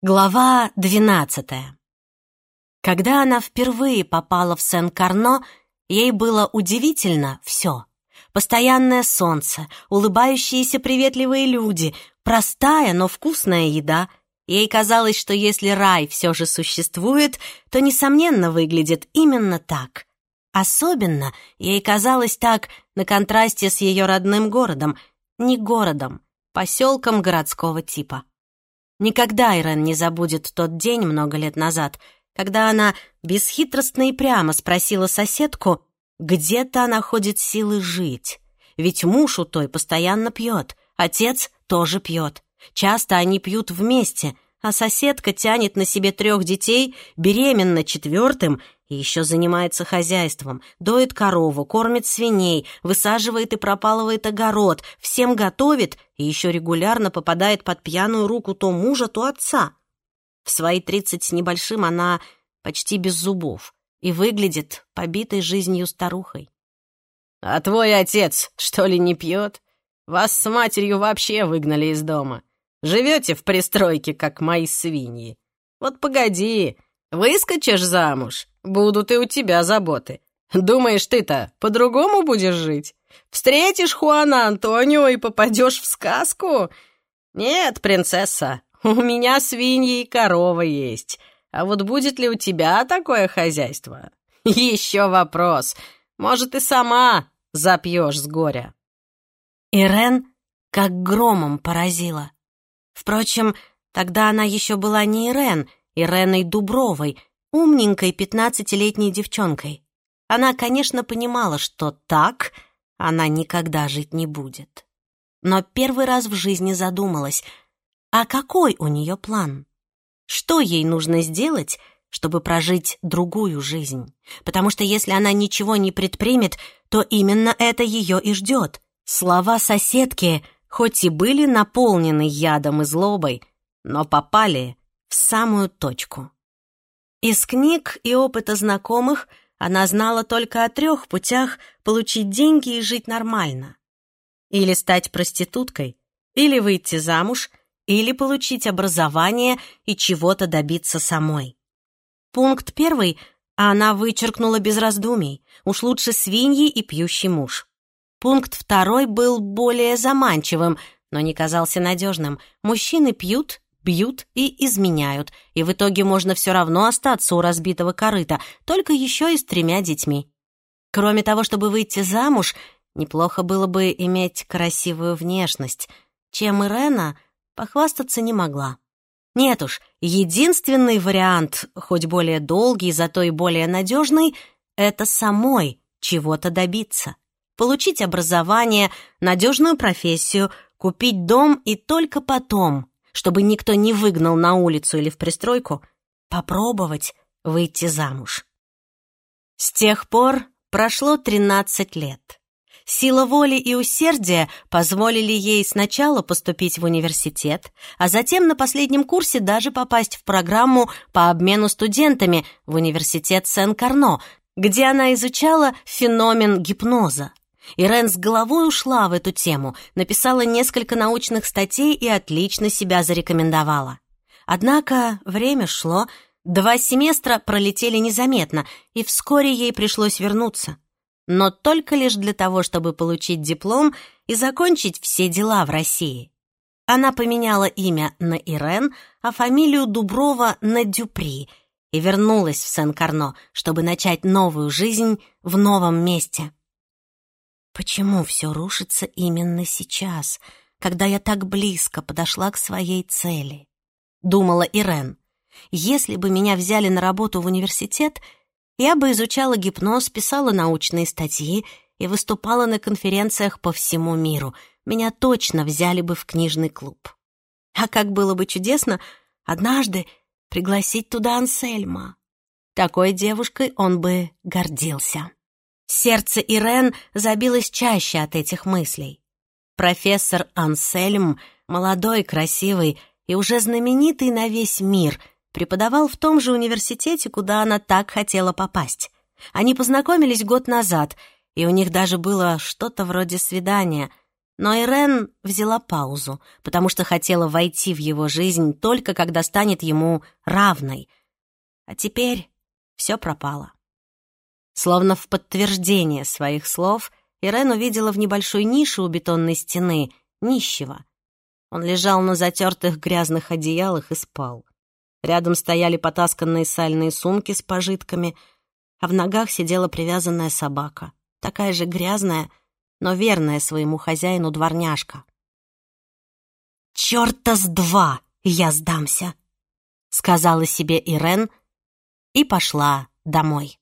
Глава двенадцатая. Когда она впервые попала в Сен-Карно, ей было удивительно все. Постоянное солнце, улыбающиеся приветливые люди, простая, но вкусная еда. Ей казалось, что если рай все же существует, то, несомненно, выглядит именно так. Особенно ей казалось так на контрасте с ее родным городом, не городом, поселком городского типа. Никогда Ирен не забудет тот день много лет назад, когда она бесхитростно и прямо спросила соседку, где-то находит силы жить. Ведь муж у той постоянно пьет, отец тоже пьет. Часто они пьют вместе, а соседка тянет на себе трех детей, беременна четвертым и еще занимается хозяйством, доит корову, кормит свиней, высаживает и пропалывает огород, всем готовит и еще регулярно попадает под пьяную руку то мужа, то отца. В свои тридцать с небольшим она почти без зубов и выглядит побитой жизнью старухой. «А твой отец, что ли, не пьет? Вас с матерью вообще выгнали из дома. Живете в пристройке, как мои свиньи. Вот погоди, выскочишь замуж, Будут и у тебя заботы. Думаешь, ты-то по-другому будешь жить? Встретишь Хуана Антонио и попадешь в сказку? Нет, принцесса, у меня свиньи и корова есть. А вот будет ли у тебя такое хозяйство? Еще вопрос. Может, и сама запьешь с горя. Ирен как громом поразила. Впрочем, тогда она еще была не Ирен, Иреной Дубровой, умненькой пятнадцатилетней девчонкой. Она, конечно, понимала, что так она никогда жить не будет. Но первый раз в жизни задумалась, а какой у нее план? Что ей нужно сделать, чтобы прожить другую жизнь? Потому что если она ничего не предпримет, то именно это ее и ждет. Слова соседки, хоть и были наполнены ядом и злобой, но попали в самую точку. Из книг и опыта знакомых она знала только о трех путях получить деньги и жить нормально. Или стать проституткой, или выйти замуж, или получить образование и чего-то добиться самой. Пункт первый она вычеркнула без раздумий. Уж лучше свиньи и пьющий муж. Пункт второй был более заманчивым, но не казался надежным. Мужчины пьют, бьют и изменяют, и в итоге можно все равно остаться у разбитого корыта, только еще и с тремя детьми. Кроме того, чтобы выйти замуж, неплохо было бы иметь красивую внешность, чем Ирена похвастаться не могла. Нет уж, единственный вариант, хоть более долгий, зато и более надежный, это самой чего-то добиться. Получить образование, надежную профессию, купить дом и только потом чтобы никто не выгнал на улицу или в пристройку, попробовать выйти замуж. С тех пор прошло 13 лет. Сила воли и усердия позволили ей сначала поступить в университет, а затем на последнем курсе даже попасть в программу по обмену студентами в университет Сен-Карно, где она изучала феномен гипноза. Ирен с головой ушла в эту тему, написала несколько научных статей и отлично себя зарекомендовала. Однако время шло, два семестра пролетели незаметно, и вскоре ей пришлось вернуться. Но только лишь для того, чтобы получить диплом и закончить все дела в России. Она поменяла имя на Ирен, а фамилию Дуброва на Дюпри и вернулась в Сен-Карно, чтобы начать новую жизнь в новом месте. Почему все рушится именно сейчас, когда я так близко подошла к своей цели? Думала Ирен. Если бы меня взяли на работу в университет, я бы изучала гипноз, писала научные статьи и выступала на конференциях по всему миру. Меня точно взяли бы в книжный клуб. А как было бы чудесно однажды пригласить туда Ансельма. Такой девушкой он бы гордился. Сердце Ирен забилось чаще от этих мыслей. Профессор Ансельм, молодой, красивый и уже знаменитый на весь мир, преподавал в том же университете, куда она так хотела попасть. Они познакомились год назад, и у них даже было что-то вроде свидания. Но Ирен взяла паузу, потому что хотела войти в его жизнь только когда станет ему равной. А теперь все пропало. Словно в подтверждение своих слов, Ирен увидела в небольшой нише у бетонной стены нищего. Он лежал на затертых грязных одеялах и спал. Рядом стояли потасканные сальные сумки с пожитками, а в ногах сидела привязанная собака, такая же грязная, но верная своему хозяину дворняжка. «Чёрта с два я сдамся!» — сказала себе Ирен и пошла домой.